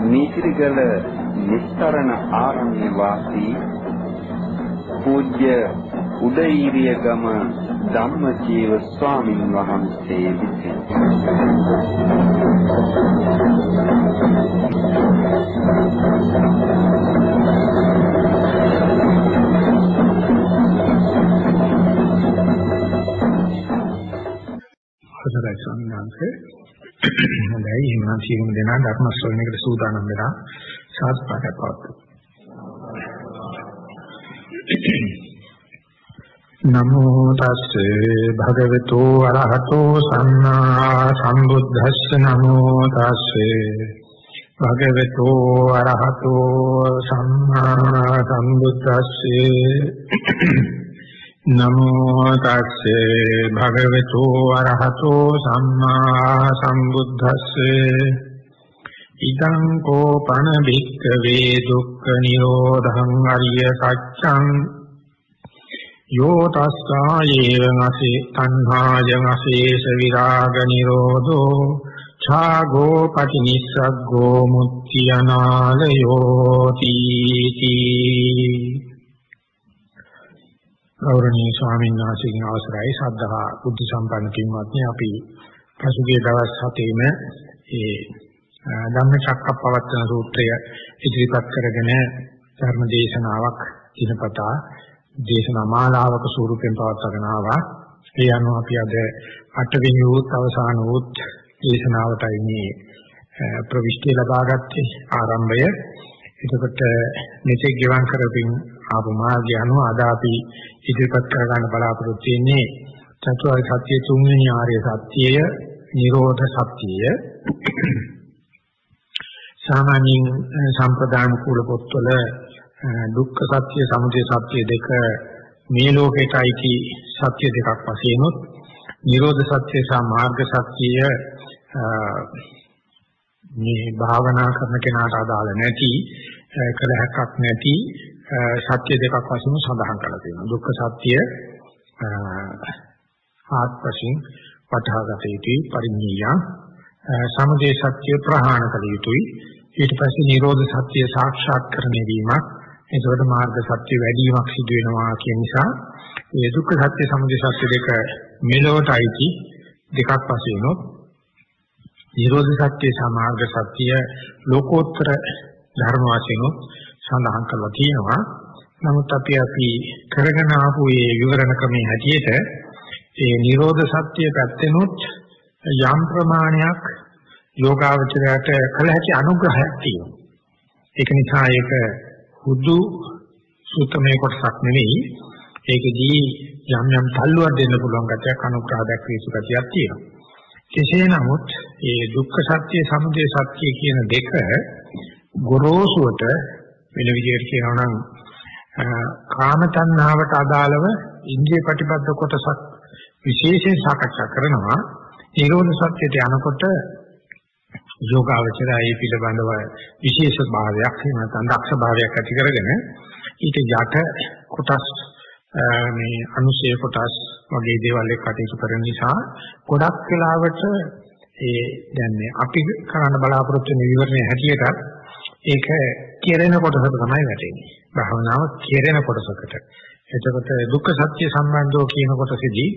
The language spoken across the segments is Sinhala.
නීතිගල නිස්තරණ ආරණ්‍ය වාසී පූජ්‍ය උදේීරිය ගම ධම්මජීව ස්වාමින් වහන්සේ විසින් අවසරයි ස්වාමීන් වහන්සේ. හොඳයි. එහෙනම් සියලුම දෙනා ධර්ම ශ්‍රවණයකට සූදානම් වෙලා සාස්පාඩයක් පවත්වමු. නමෝ තස්සේ භගවතු අරහතෝ සම්මා සම්බුද්දස්ස. නමෝ තස්සේ භගවතු අරහතෝ සම්මා සම්බුද්දස්සේ. නමෝ තස්සේ භගවතු අරහතෝ සම්මා සම්බුද්දස්සේ ඉදං කෝපන භික්ඛවේ දුක්ඛ නිරෝධං අරිය සත්‍යං යෝ තස්සායේව නසේ තණ්හාය නසේස විරාග නිරෝධෝ ඡාගෝ පටිනිස්සග්ගෝ මුත්‍තියනාලයෝ තීති ගෞරවනීය ස්වාමීන් වහන්සේගේ අවසරයි සද්ධා බුද්ධ සම්පන්න පින්වත්නි අපි පසුගිය දවස් හතේම ඒ ධම්මචක්කප්පවත්තන සූත්‍රය ඉදිරිපත් කරගෙන ධර්ම දේශනාවක් දිනපතා දේශනා මාලාවක ස්වරූපයෙන් පවත්වාගෙන ආවා. ඒ අනුව අපි අද අටවෙනි වූත් අවසාන වූත් දේශනාවටයි මේ ප්‍රවිෂ්ටි ලබාගත්තේ ආරම්භය. එතකොට මෙතෙක් ගෙවන් කරපින් ආපු මාර්ගය අනුව අද අපි ඉදිරිපත් කරගන්න බලාපොරොත්තු වෙන්නේ චතුරාර්ය සත්‍ය තුන්වෙනි ආර්ය සත්‍යය නිරෝධ සත්‍යය. සාමාන්‍යයෙන් සම්ප්‍රදාන කුල පොත්වල දුක්ඛ සත්‍ය සමුදය සත්‍ය දෙක මේ ලෝකයට අයිති සත්‍ය දෙකක් වශයෙන් උත් නිරෝධ සත්‍ය සහ මාර්ග සත්‍යය මේ භාවනා කරන කෙනාට අදාළ නැති කලහක්ක් නැති සත්‍ය දෙකක් වශයෙන් සඳහන් කරලා තියෙනවා. දුක්ඛ සත්‍ය ආත්පසින් පඨාගත යුතුයි පරිඤ්ඤය සමුදය සත්‍ය ප්‍රහාණ කළ යුතුයි. ඊට පස්සේ නිරෝධ සත්‍ය සාක්ෂාත් කරගෙන වීමක්. එතකොට මාර්ග සත්‍ය වැඩිවීමක් සිදු වෙනවා කියන නිසා මේ දුක්ඛ සත්‍ය සමුදය සත්‍ය දෙක මෙලොවට අයිති දෙකක් වශයෙන් උත් නිරෝධ සත්‍ය සහ මාර්ග සත්‍ය ලෝකෝත්තර ධර්ම වශයෙන් උත් සඳහන් කරලා තියෙනවා. නමුත් අපි අපි කරගෙන ආපු මේ විවරණ ක්‍රමයේ හැටියට ඒ නිරෝධ සත්‍ය පැත්තෙනුත් යම් ප්‍රමාණයක් යෝගාවචරයට කළ හැකි අනුග්‍රහයක් තියෙනවා. ඒක නිසා ඒක හුදු සූත්‍රමය කොටසක් නෙවෙයි. ඒකෙදී යම් යම් තල්ලුවක් දෙන්න පුළුවන් ගැටයක් අනුග්‍රහ දක්වී යුතු ගැටියක් තියෙනවා. කෙසේ නමුත් මේ දුක්ඛ සත්‍ය සමුදය සත්‍ය කියන දෙක ගොරෝසුවට වෙන විදිහට කියනවා නම් කාම තණ්හාවට අදාළව ඉන්ද්‍රිය ප්‍රතිබද්ධ කොටසක් විශේෂයෙන් සාකච්ඡා කරනවා. නිරෝධ සත්‍යයට යනකොට යෝගාවචරය ඒ පිළිබඳව විශේෂ භාවයක් නැත්නම් දක්ෂ භාවයක් ඇති කරගෙන ඊට යට කොටස් මේ අනුශේ කොටස් වගේ දේවල් එක්ක කටයුතු කරන නිසා ගොඩක් වෙලාවට ඒ දැන් අපි කරන්න බලාපොරොත්තු වෙන විවරණය හැටියට ඒක කෙරෙන කොටසට තමයි වැටෙන්නේ. භාවනාව කෙරෙන කොටසකට. එතකොට දුක්ඛ සත්‍ය සම්බන්ධව කියන කොටසේදී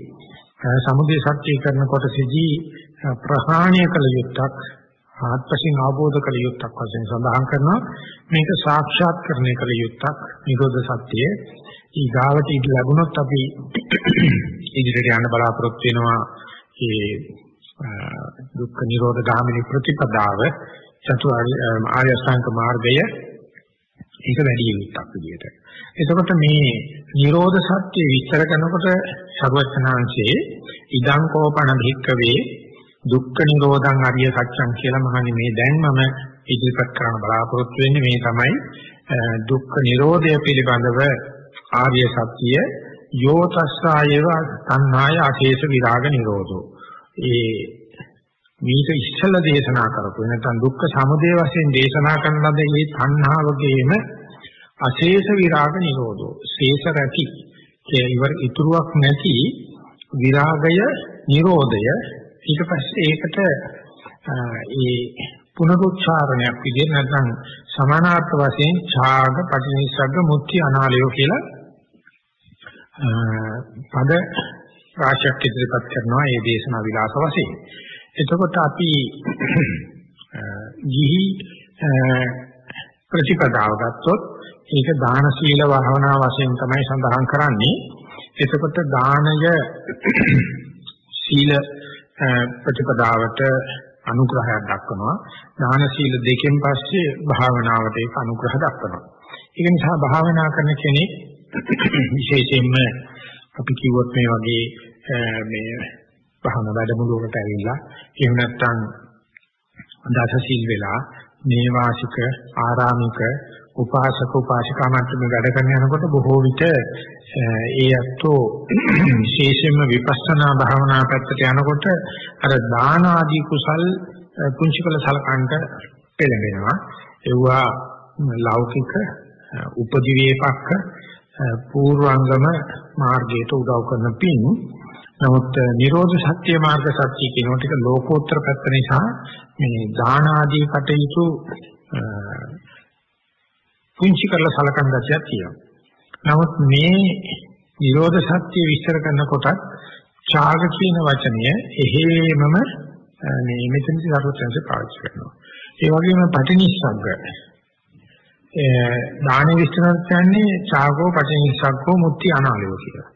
සමුදය සත්‍ය කරන කොටසේදී ප්‍රහාණය කළ යුත්තක් ආත්පසින් අවබෝධ කළ යුත්තක් වශයෙන් සඳහන් කරනවා මේක සාක්ෂාත් කරණය කළ යුත්තක් නිරෝධ සත්‍යය ඊගාවට ඉඳ ලැබුණොත් අපි ඉදිරියට යන්න බලාපොරොත්තු වෙනවා ඒ දුක්ඛ නිරෝධ ගාමිනී ප්‍රතිපදාව චතුරාර්ය ආර්ය අෂ්ටාංග මාර්ගය ඒක වැඩි යුක්තක් විදියට. එතකොට මේ නිරෝධ සත්‍ය විස්තර කරනකොට සර්වඥාන්සේ ඉදං කෝපණ භික්කවේ දුක්ඛ නිරෝධං අරිය සත්‍යං කියලා මහන්නේ මේ දැන් මම ඉදිරිපත් කරන්න බලාපොරොත්තු වෙන්නේ මේ තමයි දුක්ඛ නිරෝධය පිළිබඳව ආර්ය සත්‍ය යෝ තස්සායව තණ්හාය අශේෂ විරාග නිරෝධෝ ඒ මේක ඉස්සල දේශනා කරපු නැත්නම් දුක්ඛ සමුදය වශයෙන් දේශනා කරන ලද මේ තණ්හාවගේම අශේෂ විරාග නිරෝධෝ. ශේෂ රැකි. ඉවර ඉතුරුවක් නැති විරාගය නිරෝධය. ඊට පස්සේ ඒකට ඒ පුනරුච්චාරණයක් විදිහට නැත්නම් සමානාර්ථ වශයෙන් ඡාග පටිනිස්සග්ග මුත්‍ති අනාලයෝ කියලා පද රාශියක් ඉදිරිපත් කරනවා මේ දේශනා විලාස වශයෙන්. එතකොට අපි ගිහි ප්‍රතිපදාව ගත්තොත් ඒක දාන සීල භාවනා වශයෙන් තමයි සඳහන් කරන්නේ. එතකොට දානය සීල ප්‍රතිපදාවට අනුග්‍රහයක් දක්වනවා. දාන සීල දෙකෙන් පස්සේ භාවනාවට ඒක අනුග්‍රහ දක්වනවා. ඒක නිසා භාවනා කරන කෙනෙක් විශේෂයෙන්ම අපි කිව්වොත් මේ වගේ මේ භාවනා වැඩමුළුවකට ඇවිල්ලා. එහෙම නැත්නම් දස සීල් වෙලා මේ වාසික ආරාමික උපාසක උපාසිකා මට්ටමේ වැඩ කරන යනකොට බොහෝ විට ඒ අත්ෝ විශේෂයෙන්ම විපස්සනා භාවනා පැත්තට යනකොට අර දාන ආදී කුසල් පුංචි කළ සලකන්ට පෙළඹෙනවා. ඒවා ලෞකික උපදිවේපක්ක පූර්වාංගම මාර්ගයට උදව් කරන පින් නමුත් නිරෝධ සත්‍ය මාර්ග සත්‍ය කියනෝ ටික ලෝකෝත්තර පැත්ත නිසා මේ දාන ආදී කටයුතු පුංචි කරලා සලකන ගැතියක් තියෙනවා. නමුත් මේ නිරෝධ සත්‍ය විස්තර කරනකොට ඡාග කියන වචනය එහෙමම මේ මෙතනදී සරුවත්‍යංශ පාවිච්චි කරනවා. ඒ වගේම පටිනිස්සග්ග දාන විස්තර කියන්නේ ඡාගෝ පටිනිස්සග්ගෝ මුක්ති අනාලයෝ කියලා.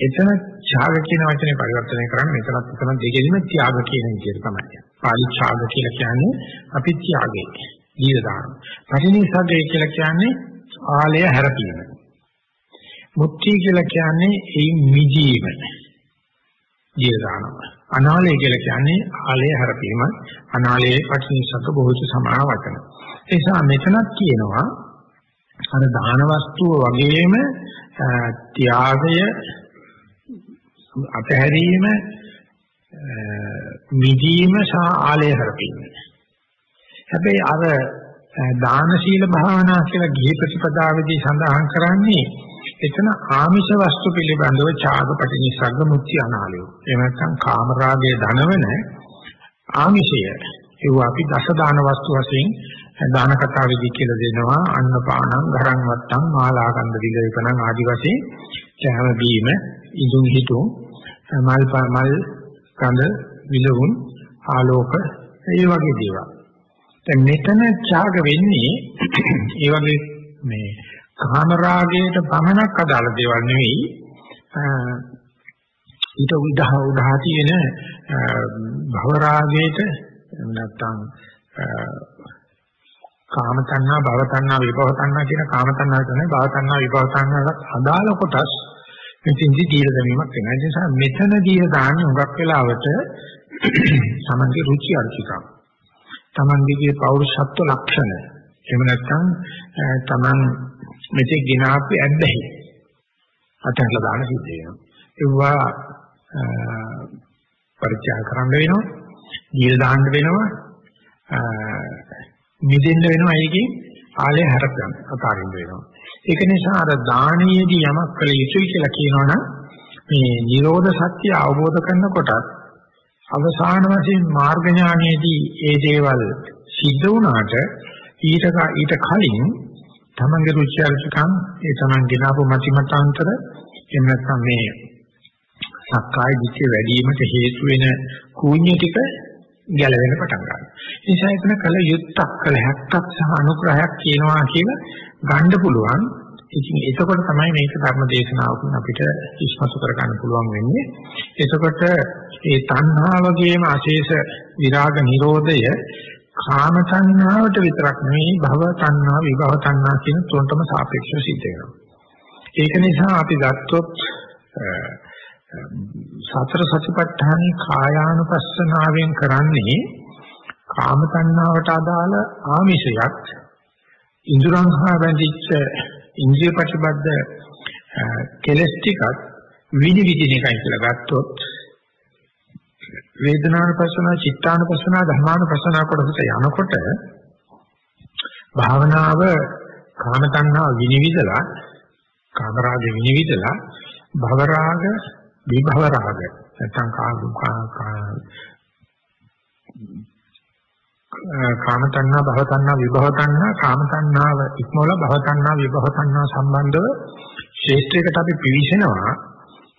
එතන ඡාග කියන වචනේ පරිවර්තනය කරන්නේ මෙතනත් එතන දෙකෙදිම ත්‍යාග කියන විදිහට තමයි. පාලි ඡාග කියලා කියන්නේ අපි ත්‍යාගය. දීල දාන. පටිනිස්සග්ගය කියලා කියන්නේ ආලය හැරපීම. මුක්ති කියලා කියන්නේ ඒ මිදීම. දීල දානවා. අනාලය කියලා කියන්නේ ආලය හැරපීම. අනාලයේ පටිනිස්සග්ග බොහෝස සමාන වචන. ඒ නිසා මෙතනත් කියනවා අර දාන වස්තුව වගේම ත්‍යාගය අතහැරීම මිදීම සහ ආලය හරපීම. හැබැයි අර දාන සීල භාවනා කියලා ගිහි ප්‍රතිපදාවේදී සඳහන් කරන්නේ එතන ආමිෂ වස්තු පිළිබඳව ඡාගපටිනිසග්ග මුත්‍ති අනාලය. එහෙම නැත්නම් කාමරාගයේ ධනවන ආමිෂය. ඒව අපි දස දාන වස්තු වශයෙන් දාන කතාවේදී කියලා දෙනවා අන්නපානං ගරං වත්තං මාලාකන්ද විලේපණං ආදි වශයෙන් කැම බීම ඉදුම් හිතුම් මල් මල් කඳ විලවුන් ආලෝක ඒ වගේ දේවල්. දැන් මෙතන ඡාග වෙන්නේ ඒ වගේ මේ කාම රාගයට පමණක් අදාළ දේවල් නෙවෙයි ඊට උදාහ උදාහ තියෙන භව රාගයට නැත්තම් කාම තණ්හා භව තණ්හා විභව තණ්හා කියන කාම තණ්හා තමයි භව තණ්හා විභව තණ්හාට අදාළ කොටස් මෙතෙන්දි දීලා දැමීමක් වෙනවා. ඒ නිසා මෙතන දීලා දාන්නේ හුඟක් වෙලාවට තමන්ගේ රුචි අරුචිකම්. තමන්ගේ පෞරුෂත්ව ලක්ෂණ. එහෙම නැත්නම් තමන් මෙතෙක් ගෙනාපු ඇබ්බැහි. අතහැරලා දාන සිද්ධ වෙනවා. ඒවා පරිත්‍යාග කරන්න වෙනවා. දීලා දාන්න වෙනවා. මිදෙන්න වෙනවා ඒකේ ආලය හරප ගන්න අතාරින්න වෙනවා. ඒක නිසා අර දානයේදී යමක් කළ යුතුයි කියලා කියනවනම් මේ Nirodha Satya අවබෝධ කරනකොට අවසාන වශයෙන් මාර්ග ඥානයේදී ඒ දේවල් සිද්ධ වුණාට ඊට ඊට කලින් තමන්ගේ රුචි අරුචිකම් ඒ තමන් ගෙනාවු මතිමතාන්තර එහෙම නැත්නම් මේ සක්කාය දිට්ඨිය වැඩි වීමට හේතු වෙන කූඤ්ඤ ටික ගැලවෙන්න පටන් ගන්නවා. ඒ නිසා එතන කල යුත්තක් කල හැක්කක් සහ අනුග්‍රහයක් කියනවා කියලා ගන්න පුළුවන්. ඉතින් එතකොට තමයි මේක ධර්ම දේශනාවකින් අපිට ඉස්මතු කර ගන්න පුළුවන් වෙන්නේ. එතකොට ඒ තණ්හාවගේම අශේෂ විරාග නිරෝධය කාම තණ්හාවට විතරක් නෙවෙයි භව තණ්හා විභව තණ්හා කියන තුනටම සාපේක්ෂව සිද්ධ වෙනවා. ඒක නිසා අපි ගත්තොත් සතර සතිපට්ඨානේ කායානුපස්සනාවෙන් කරන්නේ කාම තණ්හාවට අදාළ ආමිෂයක්. ඉන්ද්‍රයන් හා බැඳිච්ච ඉන්ද්‍රිය ප්‍රතිබද්ධ කෙලස් ටිකක් විනිවිදින එකයි කියලා ගත්තොත් වේදනානුපස්සන, චිත්තානුපස්සන, ධර්මානුපස්සන කොටසට යනකොට භාවනාව කාම තණ්හා විනිවිදලා කාමරාග විනිවිදලා භවරාග විභව රාග. නැත්නම් කාම තණ්හා භව තණ්හා විභව තණ්හා කාම තණ්හාව ඉක්මවල භව තණ්හා විභව තණ්හා සම්බන්ධව ශේෂ්ත්‍රයකට අපි පිවිසෙනවා.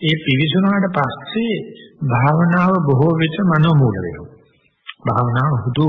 ඒ පිවිසුනාට පස්සේ භාවනාව බොහෝ විට මනෝමූල වෙනවා. භාවනාව හුදු